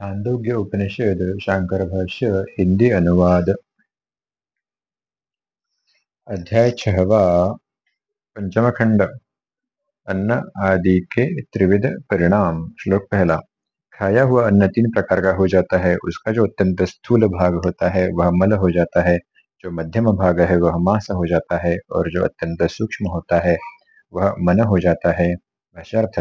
छांदोग्य उपनिषद शांकर भाष्य हिंदी अनुवाद अध्याय छहवा पंचम खंड अन्न आदि के त्रिविध परिणाम श्लोक पहला खाया हुआ अन्न तीन प्रकार का हो जाता है उसका जो अत्यंत स्थूल भाग होता है वह मल हो जाता है जो मध्यम भाग है वह मांस हो जाता है और जो अत्यंत सूक्ष्म होता है वह मन हो जाता है वशर्थ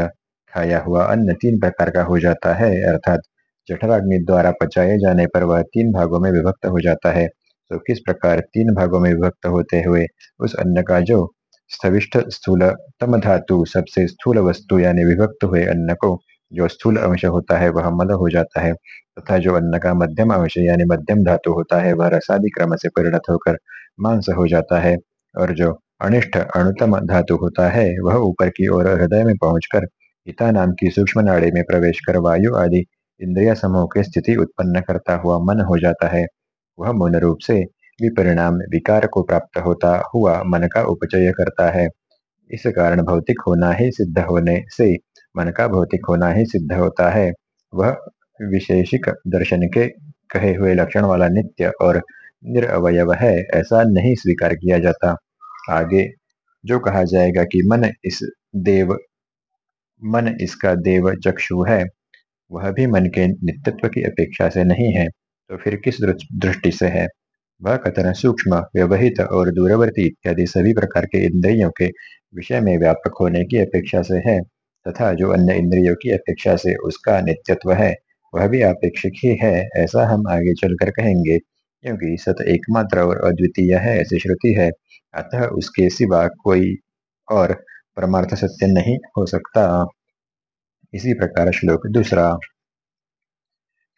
खाया हुआ अन्न तीन प्रकार का हो जाता है अर्थात जठराग्नि द्वारा पचाए जाने पर वह तीन भागों में विभक्त हो जाता है। तो किस प्रकार तीन भागों में विभक्त होते हुए उस अन्न का जो स्थविष्ठ स्थूलतम धातु सबसे स्थूल वस्तु यानी विभक्त हुए अन्न को जो स्थूल अंश होता है, वह मल हो जाता है। तथा जो अन्न का मध्यम अंश यानी मध्यम धातु होता है, वह रसादि क्रम से परिणत होकर मांस हो जाता है। और जो अनिष्ठ अणुतम धातु होता है, वह ऊपर की ओर हृदय में पहुंचकर हिता नाम की सूक्ष्म नाड़ी में प्रवेश कर वायु आदि इंद्रिय समूह की स्थिति उत्पन्न करता हुआ मन हो जाता है। वह मौन रूप से विपरिणाम विकार को प्राप्त होता हुआ मन का उपचय करता है। इस कारण भौतिक होना ही सिद्ध होने से मन का भौतिक होना ही सिद्ध होता है। वह विशेषिक दर्शन के कहे हुए लक्षण वाला नित्य और निरअवयव है, ऐसा नहीं स्वीकार किया जाता। आगे जो कहा जाएगा कि मन इस देव, मन इसका देव चक्षु है। वह भी मन के नित्यत्व की अपेक्षा से नहीं है तो फिर किस दृष्टि से है? वह कथन सूक्ष्म, व्यवहित और दूरवर्ती इत्यादि सभी प्रकार के इंद्रियों के विषय में व्यापक होने की अपेक्षा से है, तथा जो अन्य इंद्रियों की अपेक्षा से उसका नित्यत्व है, वह भी अपेक्षिक ही है, ऐसा हम आगे चलकर कहेंगे। क्योंकि सत एकमात्र और अद्वितीय है, ऐसी श्रुति है। अतः उसके सिवा कोई और परमार्थ सत्य नहीं हो सकता। इसी प्रकार श्लोक दूसरा।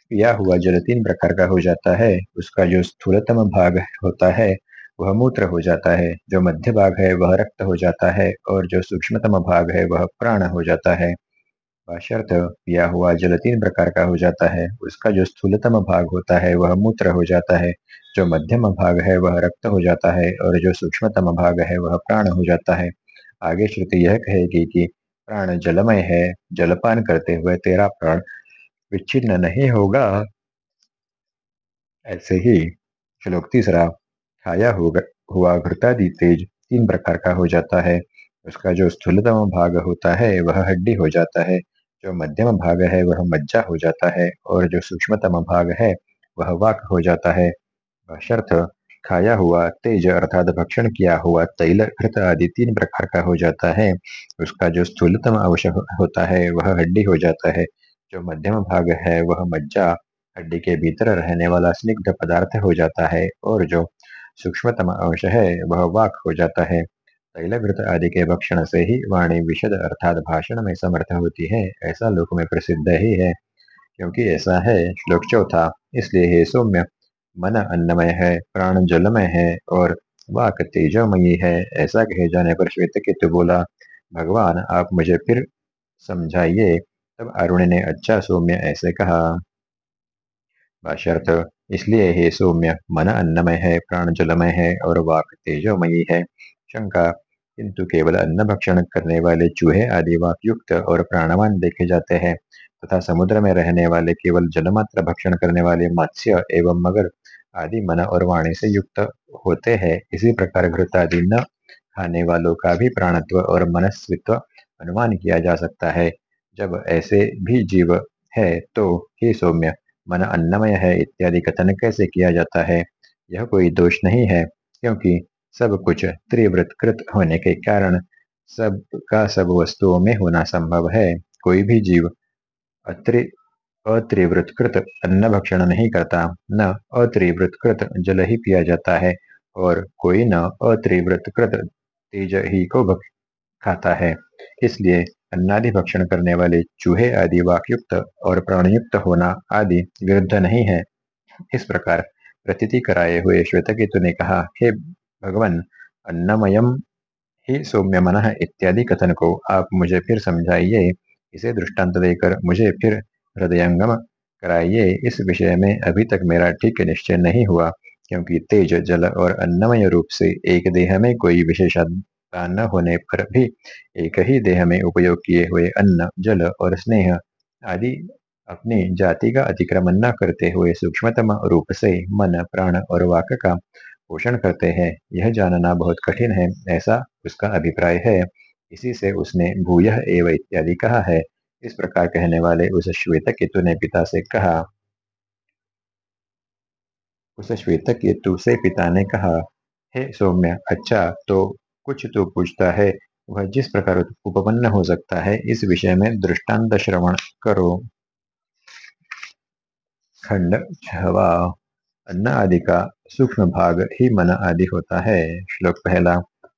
पिया हुआ जल तीन प्रकार का हो जाता है, उसका जो स्थूलतम भाग होता है, वह मूत्र हो जाता है, जो मध्य भाग है, वह रक्त हो जाता है, और जो सूक्ष्मतम भाग है, वह प्राण हो जाता है। वाशर्थ पिया हुआ जल तीन प्रकार का हो जाता है, उसका जो स्थूलतम भाग होता है, वह मूत्र हो जाता है, जो मध्यम भाग है, वह रक्त हो जाता है, और जो सूक्ष्मतम भाग है, वह प्राण हो जाता है। आगे श्रुति यह कहेगी कि प्राण जलमय है, जलपान करते हुए तेरा प्राण विच्छिन्न नहीं होगा। ऐसे ही श्लोक तीसरा खाया हुआ घृतादि तेज तीन प्रकार का हो जाता है। उसका जो स्थूलतम भाग होता है, वह हड्डी हो जाता है। जो मध्यम भाग है, वह मज्जा हो जाता है। और जो सूक्ष्मतम भाग है, वह वाक हो जाता है। शर्त खाया हुआ, तेज अर्थात भक्षण किया हुआ तैल, घृत आदि तीन प्रकार का हो जाता है। उसका जो स्थूलतम अंश होता है, वह हड्डी हो जाता है। जो मध्यम भाग है, वह मज्जा, हड्डी के भीतर रहने वाला स्निग्ध पदार्थ हो जाता है और जो सूक्ष्मतम अंश है, वह वाक हो जाता है। तैलघृत आदि के भक्षण से ही वाणी विशद अर्थात भाषण में समर्थ होती है, ऐसा लोक में प्रसिद्ध ही है। क्योंकि ऐसा है, श्लोक चौथा, इसलिए हे सौम्य मन अन्नमय है, प्राण जलमय है और वाक तेजमयी है। ऐसा कहे जाने पर श्वेत केतु बोला, भगवान, आप मुझे फिर समझाइए। तब अरुण ने अच्छा सौम्य, ऐसे कहा। भाष्यर्थ, इसलिए हे सौम्य, मन अन्नमय है, प्राण जलमय है और वाक तेजोमयी है। शंका, किंतु केवल अन्न भक्षण करने वाले चूहे आदि वाक युक्त और प्राणवान देखे जाते हैं तथा समुद्र में रहने वाले केवल जलमात्र भक्षण करने वाले मत्स्य एवं मगर आदि मन और वाणी से युक्त होते हैं। इसी प्रकार घृतादि न खाने वालों का भी प्राणत्व और मनस्वित्व अनुमान किया जा सकता है। जब ऐसे भी जीव है तो हे सौम्य, मन अन्नमय है इत्यादि कथन कैसे किया जाता है? यह कोई दोष नहीं है, क्योंकि सब कुछ त्रिवृतकृत होने के कारण सब का सब वस्तुओं में होना संभव है। कोई भी जीव अत्रि अत्रिवृतकृत अन्न भक्षण नहीं करता, न अत्रिवृतकृत जल ही पिया जाता है, और कोई न अत्रिवृतकृत तेज ही को खाता है। इसलिए अन्नादि भक्षण करने वाले चूहे आदि वाकयुक्त और प्राणयुक्त होना आदि विरुद्ध नहीं है। इस प्रकार प्रतीति कराए हुए श्वेतकेतु ने कहा, हे भगवान, अन्नमयम ही सौम्य मन इत्यादि कथन को आप मुझे फिर समझाइए। इसे दृष्टांत देकर मुझे फिर हृदयंगम कराइए। इस विषय में अभी तक मेरा ठीक निश्चय नहीं हुआ, क्योंकि तेज जल और अन्नमय रूप से एक देह में कोई विशेषता न होने पर भी एक ही देह में उपयोग किए हुए अन्न, जल और स्नेह आदि अपनी जाति का अतिक्रमण न करते हुए सूक्ष्मतम रूप से मन, प्राण और वाक का पोषण करते हैं। यह जानना बहुत कठिन है, ऐसा उसका अभिप्राय है। इसी से उसने भूय एवं इत्यादि कहा है। इस प्रकार कहने वाले उस श्वेत केतु ने पिता से कहा। उस श्वेत केतु से पिता ने कहा, हे सौम्य अच्छा तो कुछ तो पूछता है, वह जिस प्रकार उपपन्न हो सकता है, इस विषय में दृष्टांत श्रवण करो। खंड छवा, अन्न आदि का सूक्ष्म भाग ही मन आदि होता है। श्लोक पहला,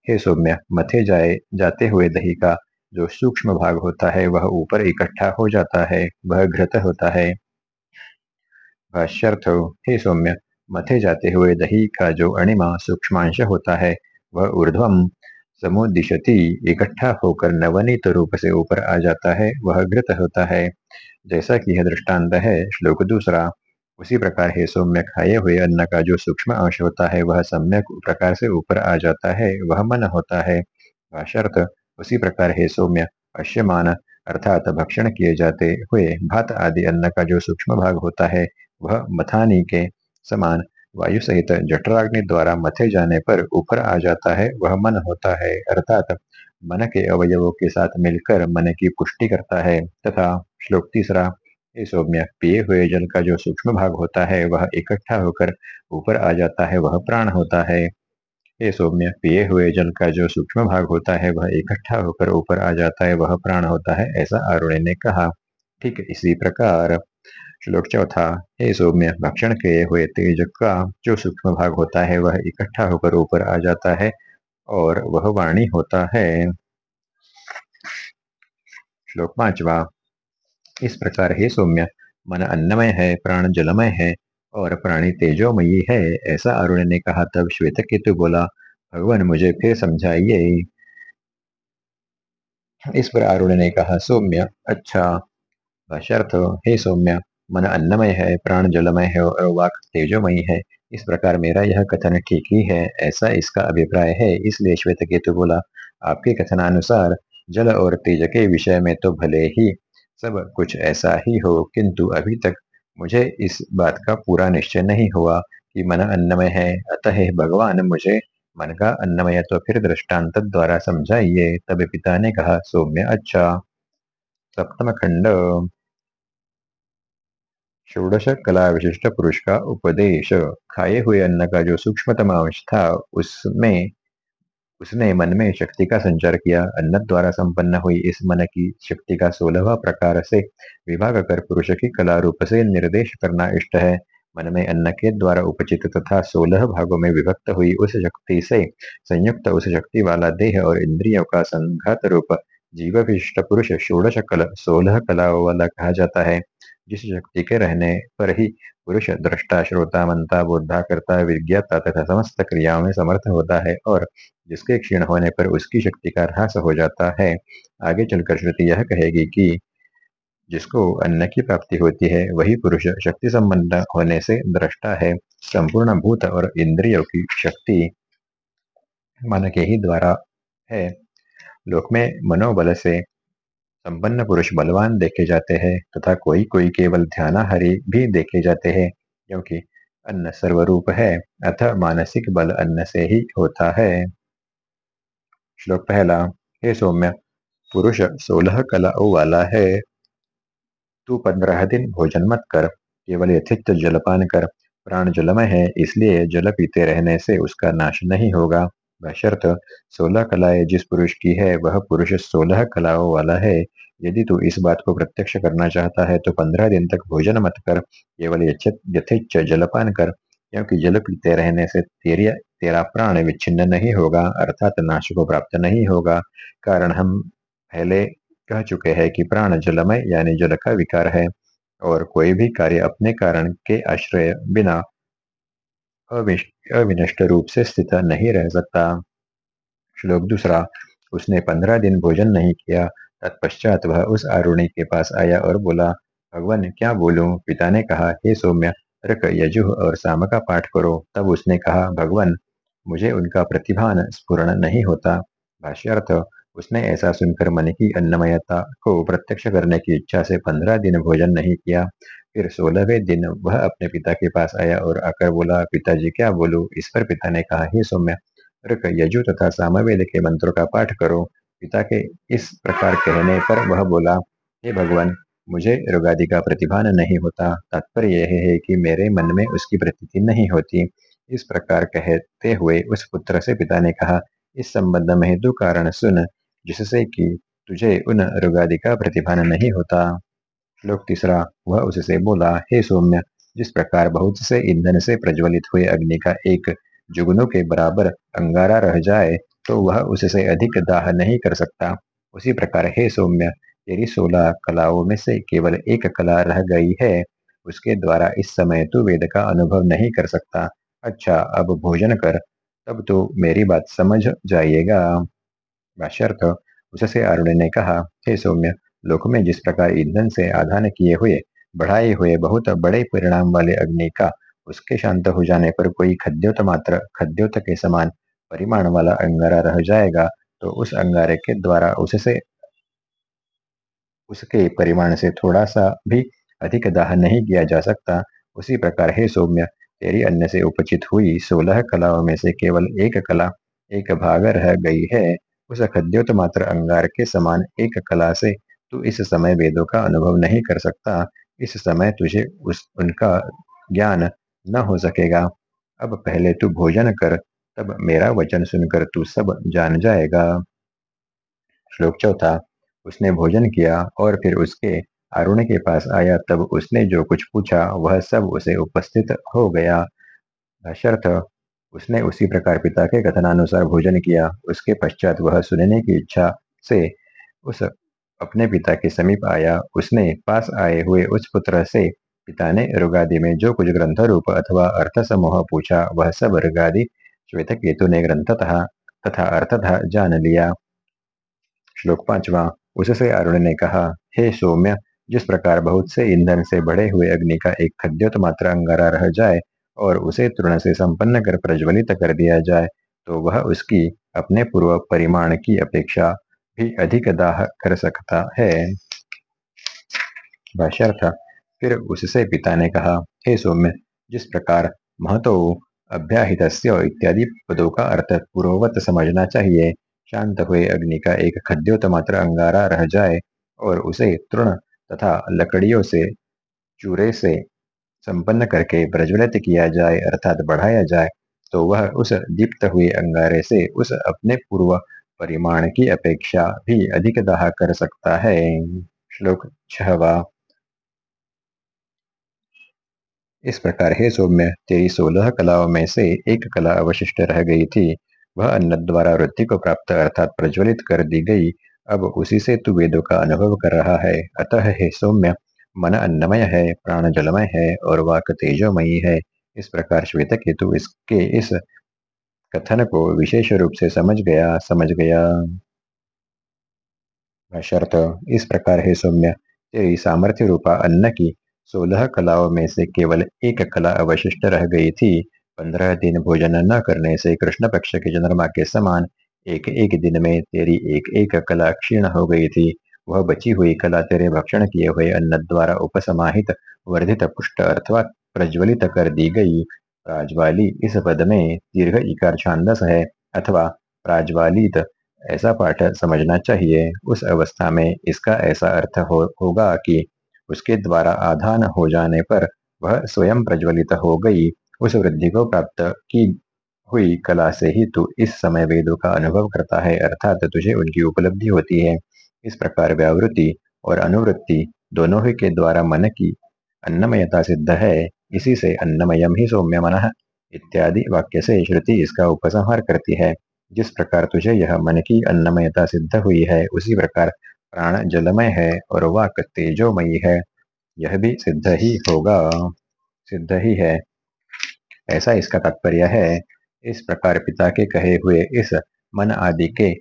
हे सौम्य, मथे जाए, जाते हुए दही का जो सूक्ष्म भाग होता है, वह ऊपर इकट्ठा हो जाता है, वह घृत होता है। भाष्यर्थ, हे सौम्य, मथे जाते हुए दही का जो अणिमा सूक्ष्मांश होता है, वह ऊर्ध्वम समुदिशति इकट्ठा होकर नवनीत रूप से ऊपर आ जाता है, वह घृत होता है। जैसा कि यह दृष्टांत है, श्लोक दूसरा। उसी प्रकार हे सौम्य, खाए हुए अन्न का जो सूक्ष्म अंश होता है, वह सम्यक प्रकार से ऊपर आ जाता है, वह मन होता है। भाषर्थ उसी प्रकार हे सौम्य अश्यमान अर्थात भक्षण किए जाते हुए भात आदि अन्न का जो सूक्ष्म भाग होता है, वह मथानी के समान वायु सहित जठराग्नि द्वारा मथे जाने पर ऊपर आ जाता है, वह मन होता है, अर्थात मन के अवयवों के साथ मिलकर मन की पुष्टि करता है, तथा श्लोक तीसरा सौम्य, पिए हुए जल का जो सूक्ष्म भाग होता है, वह इकट्ठा होकर ऊपर आ जाता है, वह प्राण होता है। हे सौम्य पिए हुए जल का जो सूक्ष्म भाग होता है, वह इकट्ठा होकर ऊपर आ जाता है, वह प्राण होता है, ऐसा आरुण्य ने कहा। ठीक इसी प्रकार, श्लोक चौथा, हे सौम्य, भक्षण किए हुए तेज का जो सूक्ष्म भाग होता है, वह इकट्ठा होकर ऊपर आ जाता है और वह वाणी होता है। श्लोक पांचवा, इस प्रकार, हे सौम्य, मन अन्नमय है, प्राण जलमय है और प्राणी तेजोमयी है, ऐसा अरुण ने कहा। तब श्वेत केतु बोला, भगवान मुझे फिर समझाइए। इस पर अरुण ने कहा, सौम्य अच्छा। भाष्यर्थ, हे सौम्य, मन अन्नमय है, प्राण जलमय है और वाक तेजोमयी है। इस प्रकार मेरा यह कथन ठीक ही है, ऐसा इसका अभिप्राय है। इसलिए श्वेत केतु बोला, आपके कथनानुसार जल और तेज के विषय में तो भले ही सब कुछ ऐसा ही हो, किंतु अभी तक मुझे इस बात का पूरा निश्चय नहीं हुआ कि मन अन्नमय है। अतः भगवान, मुझे मन का अन्नमय तो फिर दृष्टांत द्वारा समझाइए। तब पिता ने कहा, सौम्य अच्छा। सप्तम खंड। षोडश कला विशिष्ट पुरुष का उपदेश। खाए हुए अन्न का जो सूक्ष्मतम अंश था, उसमें उसने मन में शक्ति का संचार किया। अन्न द्वारा संपन्न हुई इस मन की शक्ति का सोलहवा प्रकार से विभाग कर पुरुष की कला रूप से निर्देश करना इष्ट है। मन में अन्न के द्वारा उपचित तथा सोलह भागों में विभक्त हुई उस शक्ति से संयुक्त उस शक्ति वाला देह और इंद्रियों का संघात रूप जीव विशिष्ट पुरुष षोड़श कल सोलह कलाओं वाला कहा जाता है। जिस शक्ति के रहने पर ही पुरुष दृष्टा, श्रोता मनता बोधा करता, विज्ञाता तथा समस्त क्रियाओं में समर्थ होता है और जिसके क्षीण होने पर उसकी शक्ति का ह्रास हो जाता है। आगे चलकर श्रुति यह कहेगी कि, जिसको अन्न की प्राप्ति होती है, वही पुरुष शक्ति संबंध होने से दृष्टा है। संपूर्ण भूत और इंद्रियों की शक्ति मन के ही द्वारा है। लोक में मनोबल से संपन्न पुरुष बलवान देखे जाते हैं, तथा कोई कोई केवल ध्यानाहरि भी देखे जाते हैं, क्योंकि अन्न सर्वरूप है अथ मानसिक बल अन्न से ही होता है। श्लोक पहला हे सौम्य, पुरुष सोलह कलाओं वाला है। तू पंद्रह दिन भोजन मत कर, केवल यथित जलपान कर। प्राण जलमय है, इसलिए जल पीते रहने से उसका नाश नहीं होगा। बशर्त सोलह कलाएँ जिस पुरुष की है, वह पुरुष सोलह कलाओं वाला है। यदि तू इस बात को प्रत्यक्ष करना चाहता है तो पंद्रह दिन तक भोजन मत कर, केवल यथिच जलपान कर। क्योंकि जल पीते रहने से तेरिया तेरा प्राण विच्छिन्न नहीं होगा, अर्थात नाश को प्राप्त नहीं होगा। कारण हम पहले कह चुके हैं कि प्राण जलमय, यानी जल का विकार है, और कोई भी कार्य अपने कारण के आश्रय बिना अविनष्ट रूप से स्थित नहीं रह सकता। श्लोक दूसरा, उसने पंद्रह दिन भोजन नहीं किया, तत्पश्चात वह उस आरुणी के पास आया और बोला, भगवान, क्या बोलूँ? पिता ने कहा, हे सौम्य रक यजुह और साम का पाठ करो। तब उसने कहा, भगवान, मुझे उनका प्रतिभान स्फुरण नहीं होता। भाष्यर्थ, उसने ऐसा सुनकर मन की अन्नमयता को प्रत्यक्ष करने की इच्छा से पंद्रह दिन भोजन नहीं किया। फिर सोलहवें दिन वह अपने पिता के पास आया और आकर बोला, पिताजी, क्या बोलूँ? इस पर पिता ने कहा, हे सौम्य ऋक यजु तथा सामवेद के मंत्रों का पाठ करो। पिता के इस प्रकार कहने पर वह बोला, हे भगवान मुझे रुगादि का प्रतिभान नहीं होता। तात्पर्य यह है कि मेरे मन में उसकी प्रतीति नहीं होती। इस प्रकार कहते हुए उस पुत्र से पिता ने कहा, इस संबंध में हेतु कारण सुन, जिससे कि तुझे उन रुगादि का प्रतिभान नहीं होता। श्लोक तीसरा, वह उससे बोला, हे सौम्य, जिस प्रकार बहुत से ईंधन से प्रज्वलित हुए अग्नि का एक जुगनों के बराबर अंगारा रह जाए तो वह उससे अधिक दाह नहीं कर सकता। उसी प्रकार, हे सौम्य तेरी सोलह कलाओं में से केवल एक कला रह गई है, उसके द्वारा इस समय तू वेद का अनुभव नहीं कर सकता। अच्छा अब भोजन कर, तब तो मेरी बात समझ जाइएगा। भाष्यर्थ उससे अरुण ने कहा, हे सौम्य, लोक में जिस प्रकार ईंधन से आधान किए हुए, बढ़ाए हुए बहुत बड़े परिणाम वाले अग्नि का, उसके शांत हो जाने पर कोई खद्योत मात्र, खद्योत के समान परिमाण वाला अंगारा रह जाएगा तो उस अंगारे के द्वारा उससे उसके परिमाण से थोड़ा सा भी अधिक दाह नहीं किया जा सकता। उसी प्रकार, हे सौम्य, तेरी अन्न से उपचित हुई सोलह कलाओं में से केवल एक कला, एक भाग रह गई है। उस खद्योत मात्र अंगार के समान एक कला से तू इस समय वेदों का अनुभव नहीं कर सकता। इस समय तुझे उस, उनका ज्ञान न हो सकेगा। अब पहले तू भोजन कर, तब मेरा वचन सुनकर तू सब जान जाएगा। श्लोक चौथा उसने भोजन किया और फिर उसके अरुण के पास आया, तब उसने जो कुछ पूछा, वह सब उसे उपस्थित हो गया। शर्त उसने उसी प्रकार पिता के कथनानुसार भोजन किया। उसके पश्चात वह सुनने की इच्छा से उस अपने पिता के समीप आया। उसने पास आए हुए उस पुत्र से, पिता ने रुगादि में जो कुछ ग्रंथ रूप अथवा अर्थ समूह पूछा, वह सब रुगादि श्वेत केतु ने ग्रंथतः तथा अर्थतः जान लिया। श्लोक पांचवा उससे अरुण ने कहा, हे सौम्य, जिस प्रकार बहुत से ईंधन से बढ़े हुए अग्नि का एक खद्योत मात्र अंगारा रह जाए और उसे तृण से संपन्न कर प्रज्वलित कर दिया जाए तो वह उसकी अपने पूर्व परिमाण की अपेक्षा भी अधिक दाह कर सकता है। फिर उससे पिता ने कहा, हे सौम्य, जिस प्रकार महतो अभ्याहित इत्यादि पदों का अर्थ पूर्ववत समझना चाहिए शांत हुए, अग्नि का एक खद्योत मात्र अंगारा रह जाए और उसे तृण तथा लकड़ियों से, चूरे से संपन्न करके प्रज्वलित किया जाए अर्थात बढ़ाया जाए तो वह उस दीप्त हुए अंगारे से उस अपने पूर्व परिमाण की अपेक्षा भी अधिक दाह कर सकता है। श्लोक छहवा। इस प्रकार हे सौम्य, तेरी सोलह कलाओं में से एक कला अवशिष्ट रह गई थी। वह अन्न द्वारा वृत्ति को प्राप्त अर्थात प्रज्वलित कर दी गई। अब उसी से तू वेदों का अनुभव कर रहा है। अतः हे सौम्य, मन अन्नमय है, प्राण जलमय है और वाक तेजोमयी है। इस प्रकार श्वेत केतु इसके इस कथन को विशेष रूप से समझ गया समझ गया। शर्त, इस प्रकार है सौम्य, तेरी सामर्थ्य रूपा अन्न की सोलह कलाओं में से केवल एक कला अवशिष्ट रह गई थी। पंद्रह दिन भोजन न करने से कृष्ण पक्ष के चंद्रमा के समान एक एक दिन में तेरी एक एक कला क्षीण हो गई थी। वह बची हुई कला तेरे भक्षण किए हुए अन्न द्वारा उपसमाहित वर्धित पुष्ट अथवा प्रज्वलित कर दी गई। प्राजवाली इस पद में दीर्घ इकार छांदस है अथवा प्राजवालित ऐसा पाठ समझना चाहिए। उस अवस्था में इसका ऐसा अर्थ हो, होगा कि उसके द्वारा आधान हो जाने पर वह स्वयं प्रज्वलित हो गई। उस वृद्धि को प्राप्त की हुई कला से ही तू इस समय वेदों का अनुभव करता है, अर्थात तुझे उनकी उपलब्धि होती है। इस प्रकार व्यावृत्ति और अनुवृत्ति दोनों ही के द्वारा मन की अन्नमयता सिद्ध है, इसी से अन्नमयम ही सौम्य मन, इत्यादि वाक्य से श्रुति इसका उपसंहार करती है। जिस प्रकार तुझे यह मन की अन्नमयता सिद्ध हुई है, उसी प्रकार प्राण जलमय है और वाक तेजोमयी है। यह भी सिद्ध ही होगा, सिद्ध ही है। ऐसा इसका तात्पर्य है। इस प्रकार पिता के कहे हुए इस मन आदि के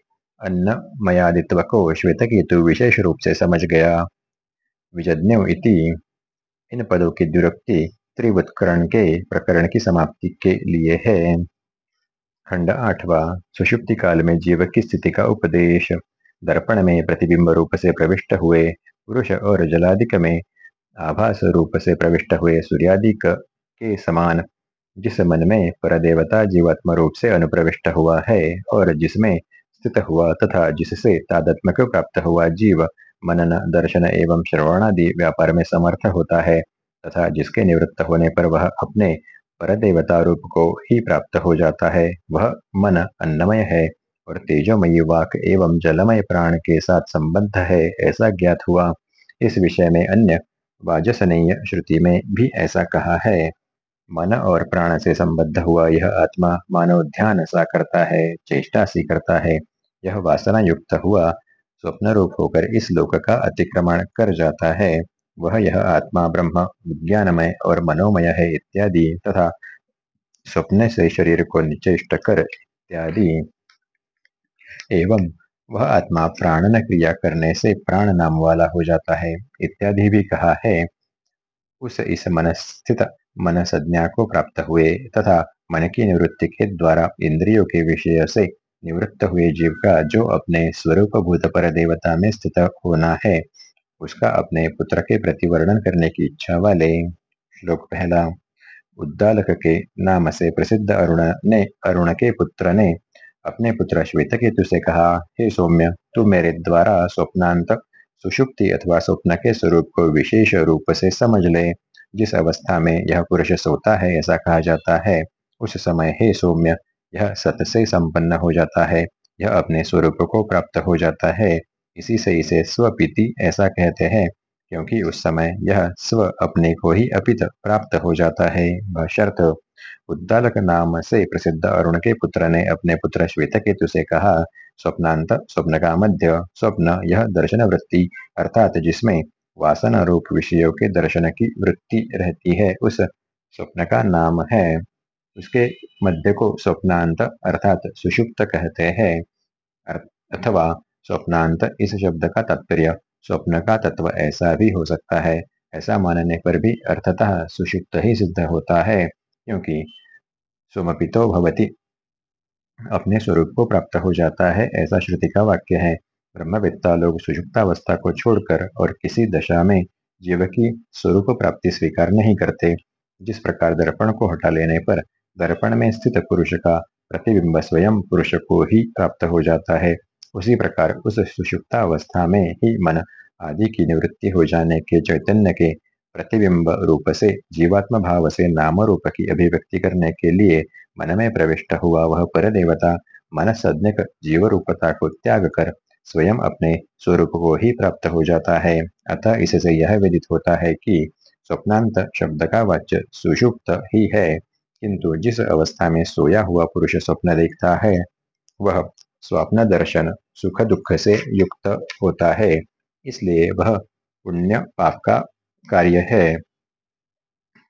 अन्नमयादित्व को श्वेत केतु विशेष रूप से समझ गया। विजज्ञ इति। इन पदों की दुरुक्ति त्रिवत्करण के प्रकरण की समाप्ति के लिए है। खंड आठवा। सुषुप्ति काल में जीव की स्थिति का उपदेश। दर्पण में प्रतिबिंब रूप से प्रविष्ट हुए। पुरुष और जलादिक में आभास रूप से प्रविष्ट हुए। सूर्यादिक के समान जिस मन में परदेवता जीवात्म रूप से अनुप्रविष्ट हुआ है और जिसमें स्थित हुआ तथा जिससे तादात्मक प्राप्त हुआ जीव, मनन, दर्शन एवं श्रवणादि व्यापार में समर्थ होता है तथा जिसके निवृत्त होने पर वह अपने पर देवता रूप को ही प्राप्त हो जाता है, वह मन अन्नमय है और तेजोमयी वाक एवं जलमय प्राण के साथ संबद्ध है, ऐसा ज्ञात हुआ। इस विषय में अन्य वाजसनीय श्रुति में भी ऐसा कहा है। मन और प्राण से संबद्ध हुआ यह आत्मा मानव ध्यान सा करता है, चेष्टा सी करता है। यह वासना युक्त हुआ स्वप्न रूप होकर इस लोक का अतिक्रमण कर जाता है। वह यह आत्मा ब्रह्म, विज्ञानमय और मनोमय है इत्यादि तथा स्वप्न से शरीर को निचेष्ट कर इत्यादि। एवं वह आत्मा प्राणन क्रिया करने से प्राण नाम वाला हो जाता है, इत्यादि भी कहा है। उस इस मनस्थित मन संज्ञा को प्राप्त हुए तथा मन की निवृत्ति के द्वारा इंद्रियों के विषय से निवृत्त हुए जीव का जो अपने स्वरूप भूत पर देवता में स्थित होना है, उसका अपने पुत्र के प्रति वर्णन करने की इच्छा वाले श्लोक पहला। उद्दालक के नाम से प्रसिद्ध अरुण ने, अरुण के पुत्र ने अपने पुत्र श्वेत केतु से कहा, हे सौम्य, तू मेरे द्वारा स्वप्नांत सुषुप्ति अथवा स्वप्न के स्वरूप को विशेष रूप से समझ ले। जिस अवस्था में यह पुरुष सोता है ऐसा कहा जाता है, उस समय हे सौम्य, यह सत से संपन्न हो जाता है, यह अपने स्वरूप को प्राप्त हो जाता है। इसी से इसे स्वपीति ऐसा कहते हैं, क्योंकि उस समय यह स्व अपने को ही अपित प्राप्त हो जाता है। शर्त, उद्दालक नाम से प्रसिद्ध अरुण के पुत्र ने अपने पुत्र श्वेत केतु से कहा, स्वप्नांत, स्वप्न का मध्य, स्वप्न यह दर्शन वृत्ति अर्थात जिसमें वासना रूप विषयों के दर्शन की वृत्ति रहती है। उस स्वप्न का नाम है। उसके मध्य को स्वप्नांत अर्थात सुषुप्त कहते हैं। अथवा स्वप्नांत इस शब्द का तात्पर्य, स्वप्न का तत्व ऐसा भी हो सकता है। ऐसा मानने पर भी अर्थतः सुषुप्त ही सिद्ध होता है, क्योंकि सुमपितो भवति। अपने स्वरूप को प्राप्त हो जाता है, ऐसा श्रुति का वाक्य है। ब्रह्मविद्ता लोग सुषुप्तावस्था को छोड़कर और किसी दशा में जीव की स्वरूप प्राप्ति स्वीकार नहीं करते। जिस प्रकार दर्पण को हटा लेने पर दर्पण में स्थित पुरुष का प्रतिबिंब स्वयं पुरुष को ही प्राप्त हो जाता है। उसी प्रकार उस सुषुप्ता अवस्था में ही मन आदि की निवृत्ति हो जाने के चैतन्य के प्रतिबिंब रूप से जीवात्म भाव से नाम रूप की अभिव्यक्ति करने के लिए मन में प्रविष्ट हुआ वह परदेवता मन सज्ञक जीव रूपता को त्याग कर स्वयं अपने स्वरूप को ही प्राप्त हो जाता है। अतः इससे यह विदित होता है कि स्वप्नांत शब्द का वाच्य सुषुप्त ही है। किंतु जिस अवस्था में सोया हुआ पुरुष स्वप्न देखता है, वह स्वप्न दर्शन सुख दुख से युक्त होता है। इसलिए वह पुण्य पाप का कार्य है।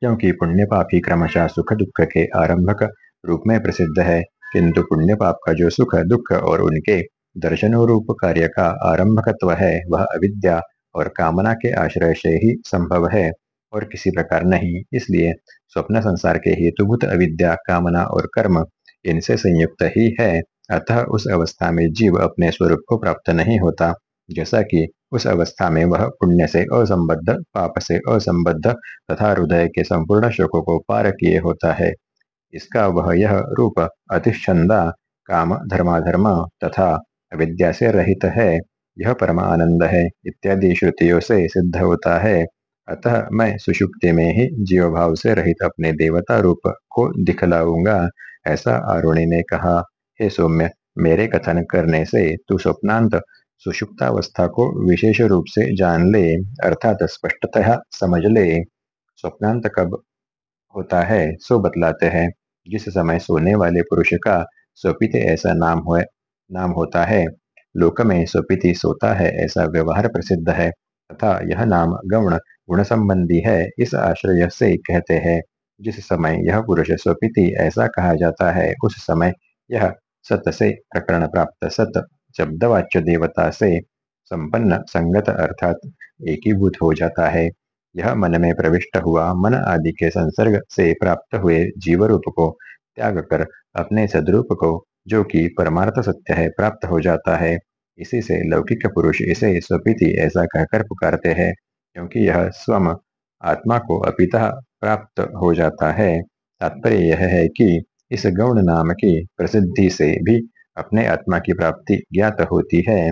क्योंकि पुण्य पाप ही क्रमशः सुख दुख के आरंभक रूप में प्रसिद्ध है, किंतु पुण्य पाप का जो सुख दुख और उनके दर्शनों रूप कार्य का आरंभकत्व है, वह अविद्या और कामना के आश्रय से ही संभव है और किसी प्रकार नहीं। इसलिए स्वप्न संसार के हेतुभूत अविद्या, कामना और कर्म इनसे संयुक्त ही है। अतः उस अवस्था में जीव अपने स्वरूप को प्राप्त नहीं होता, जैसा कि उस अवस्था में वह पुण्य से असंबद्ध, पाप से असंबद्ध तथा हृदय के संपूर्ण शोकों को पार किए होता है। इसका वह यह रूप अतिश्चंदा काम धर्माधर्म तथा अविद्या से रहित है, यह परम आनंद है, इत्यादि श्रुतियों से सिद्ध होता है। अतः मैं सुषुप्ति में ही जीव भाव से रहित अपने देवता रूप को दिखलाऊँगा, ऐसा आरुणि ने कहा। हे सौम्य, मेरे कथन करने से तू स्वप्नांत सुषुप्तावस्था को विशेष रूप से जान ले, अर्थात स्पष्टतः समझ ले। स्वप्नांत कब होता है, सो बतलाते हैं। जिस समय सोने वाले पुरुष का स्वपित ऐसा नाम हो नाम होता है। लोक में स्वपिति सोता है, ऐसा व्यवहार प्रसिद्ध है। तथा यह नाम गौण गुण संबंधी है, इस आश्रय से कहते हैं, जिस समय यह पुरुष स्वपिति ऐसा कहा जाता है, उस समय यह सत से प्रकरण प्राप्त सत शब्दवाच्य देवता से संपन्न संगत अर्थात एकीभूत हो जाता है। यह मन में प्रविष्ट हुआ, मन आदि के संसर्ग से प्राप्त हुए जीव रूप को त्याग कर अपने सदरूप को जो कि परमार्थ सत्य है, प्राप्त हो जाता है। इसी से लौकिक पुरुष इसे स्वपिति ऐसा कहकर पुकारते हैं, क्योंकि यह स्वम आत्मा को अपिता प्राप्त हो जाता है। तात्पर्य यह है कि इस गौण नाम की प्रसिद्धि से भी अपने आत्मा की प्राप्ति ज्ञात होती है।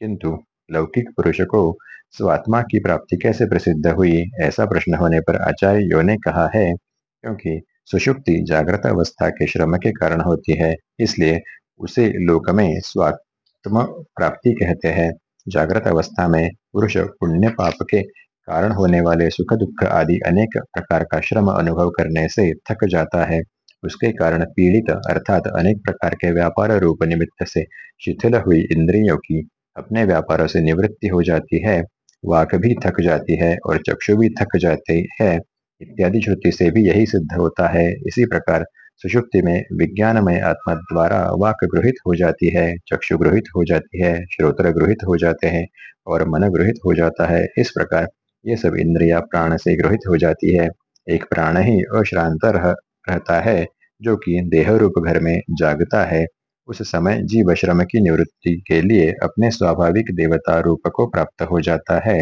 किंतु लौकिक पुरुष को स्वात्मा की प्राप्ति कैसे प्रसिद्ध हुई, ऐसा प्रश्न होने पर आचार्यों ने कहा है, क्योंकि सुषुप्ति जागृत अवस्था के श्रम के कारण होती है, इसलिए उसे लोक में स्वात्म प्राप्ति कहते हैं। जागृत अवस्था में पुरुष पुण्य पाप के कारण होने वाले सुख दुख आदि अनेक प्रकार का श्रम अनुभव करने से थक जाता है। उसके कारण पीड़ित अर्थात अनेक प्रकार के व्यापार रूप निमित्त से शिथिल हुई इंद्रियों की अपने व्यापारों से निवृत्ति हो जाती है। वाक भी थक जाती है और चक्षु भी थक जाते हैं। इत्यादि श्रुति से भी यही सिद्ध होता है। इसी प्रकार सुषुप्ति में विज्ञानमय आत्मा द्वारा वाक गृहित हो जाती है चक्षु गृहित हो जाती है श्रोत्र गृहित हो जाते हैं और मन गृहित हो जाता है। इस प्रकार ये सब इंद्रिया प्राण से गृहित हो जाती है। एक प्राण ही अश्रांत रह, रहता है जो कि देह रूप घर में जागता है। उस समय जीव श्रम की निवृत्ति के लिए अपने स्वाभाविक देवता रूप को प्राप्त हो जाता है